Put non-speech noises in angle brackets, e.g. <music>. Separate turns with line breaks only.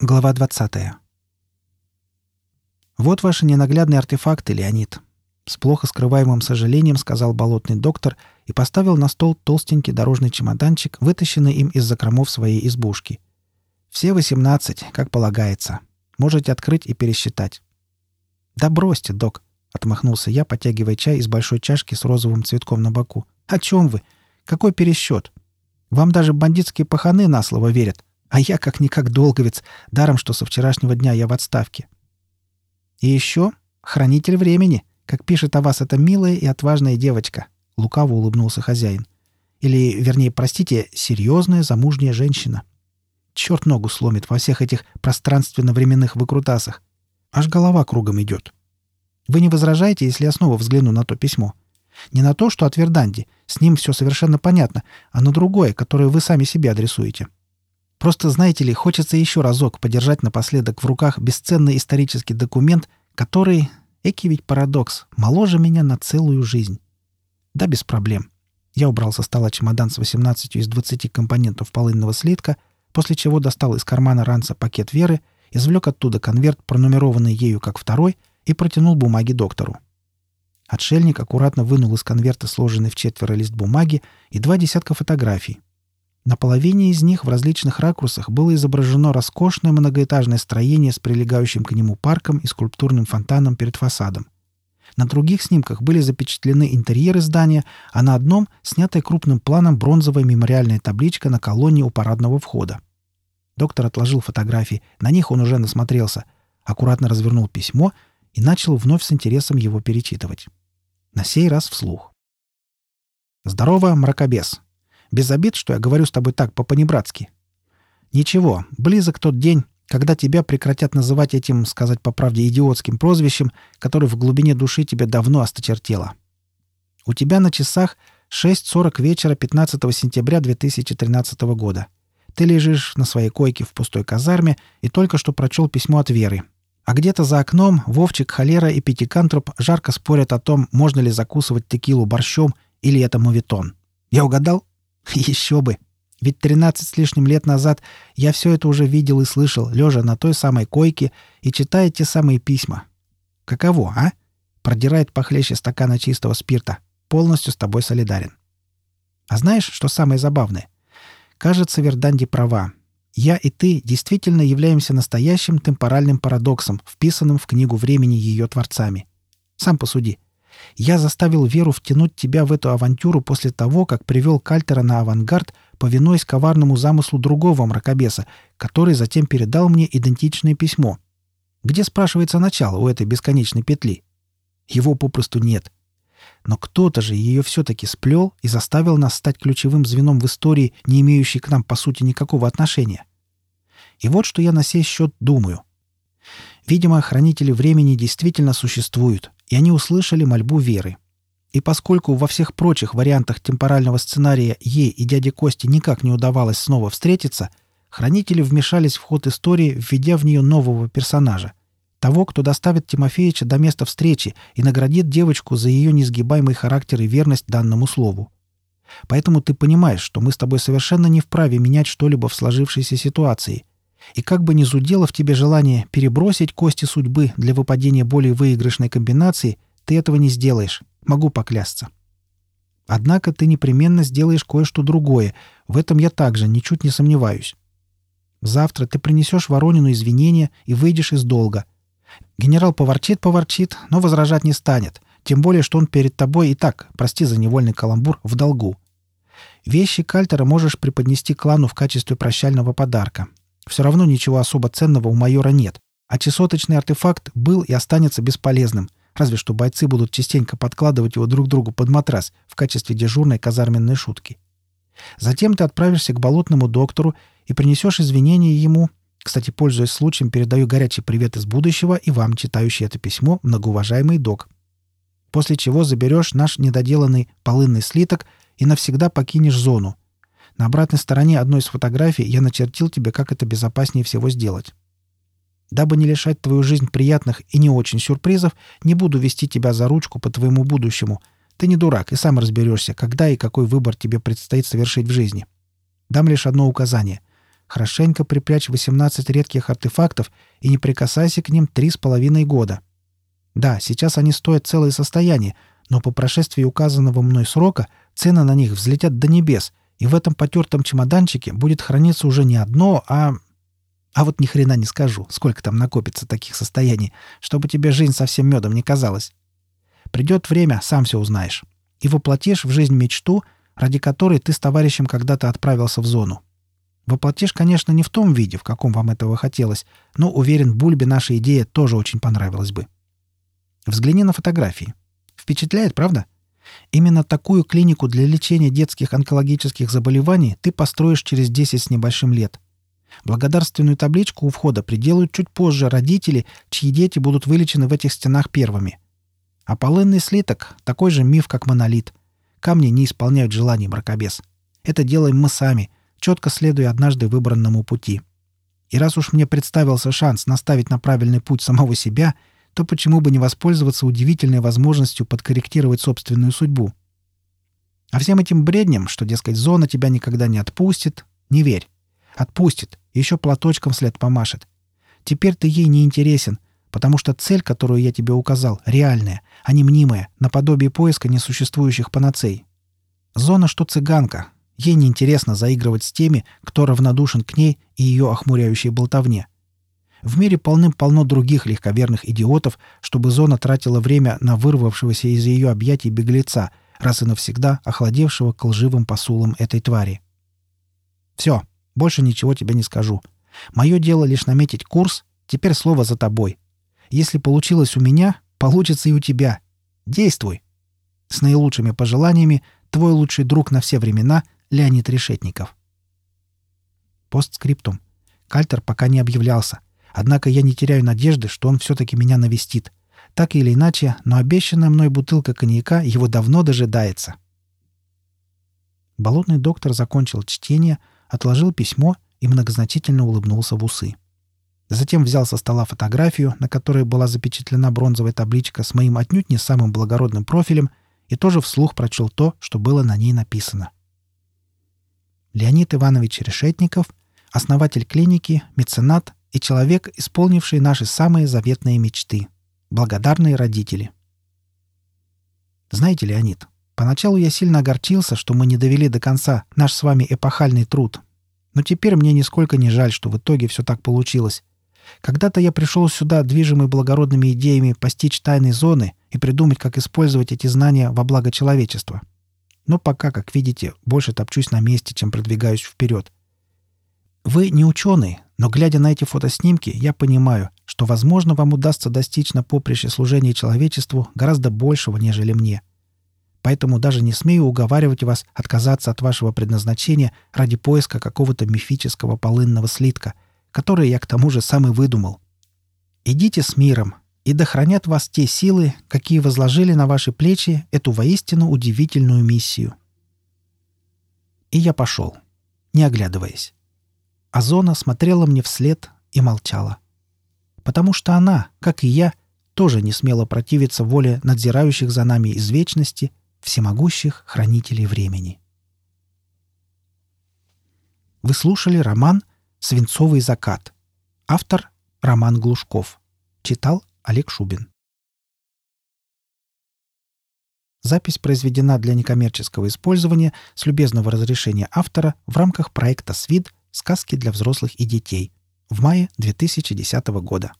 Глава 20. «Вот ваши ненаглядные артефакты, Леонид», — с плохо скрываемым сожалением сказал болотный доктор и поставил на стол толстенький дорожный чемоданчик, вытащенный им из закромов своей избушки. «Все восемнадцать, как полагается. Можете открыть и пересчитать». «Да бросьте, док», — отмахнулся я, потягивая чай из большой чашки с розовым цветком на боку. «О чем вы? Какой пересчет? Вам даже бандитские паханы на слово верят. А я как-никак долговец, даром, что со вчерашнего дня я в отставке. И еще хранитель времени, как пишет о вас эта милая и отважная девочка, — лукаво улыбнулся хозяин. Или, вернее, простите, серьезная замужняя женщина. Черт ногу сломит во всех этих пространственно-временных выкрутасах. Аж голова кругом идет. Вы не возражаете, если я снова взгляну на то письмо? Не на то, что от Верданди, с ним все совершенно понятно, а на другое, которое вы сами себе адресуете. Просто, знаете ли, хочется еще разок подержать напоследок в руках бесценный исторический документ, который, эки ведь парадокс, моложе меня на целую жизнь. Да, без проблем. Я убрал со стола чемодан с 18 из 20 компонентов полынного слитка, после чего достал из кармана ранца пакет Веры, извлек оттуда конверт, пронумерованный ею как второй, и протянул бумаги доктору. Отшельник аккуратно вынул из конверта сложенный в четверо лист бумаги и два десятка фотографий, на половине из них в различных ракурсах было изображено роскошное многоэтажное строение с прилегающим к нему парком и скульптурным фонтаном перед фасадом. На других снимках были запечатлены интерьеры здания, а на одном — снятая крупным планом бронзовая мемориальная табличка на колонне у парадного входа. Доктор отложил фотографии, на них он уже насмотрелся, аккуратно развернул письмо и начал вновь с интересом его перечитывать. На сей раз вслух. «Здорово, мракобес. Без обид, что я говорю с тобой так, по-понебратски. Ничего, близок тот день, когда тебя прекратят называть этим, сказать по правде, идиотским прозвищем, которое в глубине души тебе давно осточертело. У тебя на часах 6.40 вечера 15 сентября 2013 года. Ты лежишь на своей койке в пустой казарме и только что прочел письмо от Веры. А где-то за окном Вовчик, Холера и Пятикантроп жарко спорят о том, можно ли закусывать текилу борщом или это мовитон. Я угадал? <laughs> Еще бы! Ведь 13 с лишним лет назад я все это уже видел и слышал, лежа на той самой койке и читая те самые письма. Каково, а? Продирает похлеще стакана чистого спирта. Полностью с тобой солидарен. А знаешь, что самое забавное? Кажется, Верданди права. Я и ты действительно являемся настоящим темпоральным парадоксом, вписанным в книгу времени ее творцами. Сам посуди. Я заставил Веру втянуть тебя в эту авантюру после того, как привел Кальтера на авангард, повинуясь коварному замыслу другого мракобеса, который затем передал мне идентичное письмо. Где, спрашивается, начало у этой бесконечной петли? Его попросту нет. Но кто-то же ее все-таки сплел и заставил нас стать ключевым звеном в истории, не имеющей к нам, по сути, никакого отношения. И вот что я на сей счет думаю. Видимо, хранители времени действительно существуют, и они услышали мольбу Веры. И поскольку во всех прочих вариантах темпорального сценария ей и дяде Кости никак не удавалось снова встретиться, хранители вмешались в ход истории, введя в нее нового персонажа. Того, кто доставит Тимофеича до места встречи и наградит девочку за ее несгибаемый характер и верность данному слову. Поэтому ты понимаешь, что мы с тобой совершенно не вправе менять что-либо в сложившейся ситуации – и как бы ни зудело в тебе желание перебросить кости судьбы для выпадения более выигрышной комбинации, ты этого не сделаешь, могу поклясться. Однако ты непременно сделаешь кое-что другое, в этом я также ничуть не сомневаюсь. Завтра ты принесешь Воронину извинения и выйдешь из долга. Генерал поворчит-поворчит, но возражать не станет, тем более, что он перед тобой и так, прости за невольный каламбур, в долгу. Вещи Кальтера можешь преподнести клану в качестве прощального подарка, все равно ничего особо ценного у майора нет, а чесоточный артефакт был и останется бесполезным, разве что бойцы будут частенько подкладывать его друг другу под матрас в качестве дежурной казарменной шутки. Затем ты отправишься к болотному доктору и принесешь извинения ему. Кстати, пользуясь случаем, передаю горячий привет из будущего и вам, читающий это письмо, многоуважаемый док. После чего заберешь наш недоделанный полынный слиток и навсегда покинешь зону, на обратной стороне одной из фотографий я начертил тебе, как это безопаснее всего сделать. Дабы не лишать твою жизнь приятных и не очень сюрпризов, не буду вести тебя за ручку по твоему будущему. Ты не дурак и сам разберешься, когда и какой выбор тебе предстоит совершить в жизни. Дам лишь одно указание. хорошенько припрячь 18 редких артефактов и не прикасайся к ним три с половиной года. Да, сейчас они стоят целое состояние, но по прошествии указанного мной срока цены на них взлетят до небес, и в этом потертом чемоданчике будет храниться уже не одно, а... А вот ни хрена не скажу, сколько там накопится таких состояний, чтобы тебе жизнь совсем медом не казалась. Придет время, сам все узнаешь. И воплотишь в жизнь мечту, ради которой ты с товарищем когда-то отправился в зону. Воплотишь, конечно, не в том виде, в каком вам этого хотелось, но, уверен, Бульбе наша идея тоже очень понравилась бы. Взгляни на фотографии. Впечатляет, правда? Именно такую клинику для лечения детских онкологических заболеваний ты построишь через 10 с небольшим лет. Благодарственную табличку у входа приделают чуть позже родители, чьи дети будут вылечены в этих стенах первыми. А полынный слиток — такой же миф, как монолит. Камни не исполняют желаний мракобес. Это делаем мы сами, четко следуя однажды выбранному пути. И раз уж мне представился шанс наставить на правильный путь самого себя, то почему бы не воспользоваться удивительной возможностью подкорректировать собственную судьбу? А всем этим бредням, что, дескать, зона тебя никогда не отпустит, не верь. Отпустит, еще платочком вслед помашет. Теперь ты ей не интересен, потому что цель, которую я тебе указал, реальная, а не мнимая, наподобие поиска несуществующих панацей. Зона, что цыганка. Ей неинтересно заигрывать с теми, кто равнодушен к ней и ее охмуряющей болтовне. В мире полным-полно других легковерных идиотов, чтобы зона тратила время на вырвавшегося из ее объятий беглеца, раз и навсегда охладевшего к лживым посулам этой твари. Все, больше ничего тебе не скажу. Мое дело лишь наметить курс, теперь слово за тобой. Если получилось у меня, получится и у тебя. Действуй. С наилучшими пожеланиями, твой лучший друг на все времена Леонид Решетников. Постскриптум. Кальтер пока не объявлялся. Однако я не теряю надежды, что он все-таки меня навестит. Так или иначе, но обещанная мной бутылка коньяка его давно дожидается. Болотный доктор закончил чтение, отложил письмо и многозначительно улыбнулся в усы. Затем взял со стола фотографию, на которой была запечатлена бронзовая табличка с моим отнюдь не самым благородным профилем, и тоже вслух прочел то, что было на ней написано. Леонид Иванович Решетников, основатель клиники, меценат и человек, исполнивший наши самые заветные мечты. Благодарные родители. Знаете, Леонид, поначалу я сильно огорчился, что мы не довели до конца наш с вами эпохальный труд. Но теперь мне нисколько не жаль, что в итоге все так получилось. Когда-то я пришел сюда, движимый благородными идеями постичь тайны зоны и придумать, как использовать эти знания во благо человечества. Но пока, как видите, больше топчусь на месте, чем продвигаюсь вперед. Вы не ученый, но глядя на эти фотоснимки, я понимаю, что, возможно, вам удастся достичь на поприще служения человечеству гораздо большего, нежели мне. Поэтому даже не смею уговаривать вас отказаться от вашего предназначения ради поиска какого-то мифического полынного слитка — которые я к тому же сам и выдумал. Идите с миром, и да хранят вас те силы, какие возложили на ваши плечи эту воистину удивительную миссию. И я пошел, не оглядываясь. Азона смотрела мне вслед и молчала. Потому что она, как и я, тоже не смела противиться воле надзирающих за нами из вечности всемогущих хранителей времени. Вы слушали роман — «Свинцовый закат». Автор Роман Глушков. Читал Олег Шубин. Запись произведена для некоммерческого использования с любезного разрешения автора в рамках проекта «СВИД. Сказки для взрослых и детей» в мае 2010 года.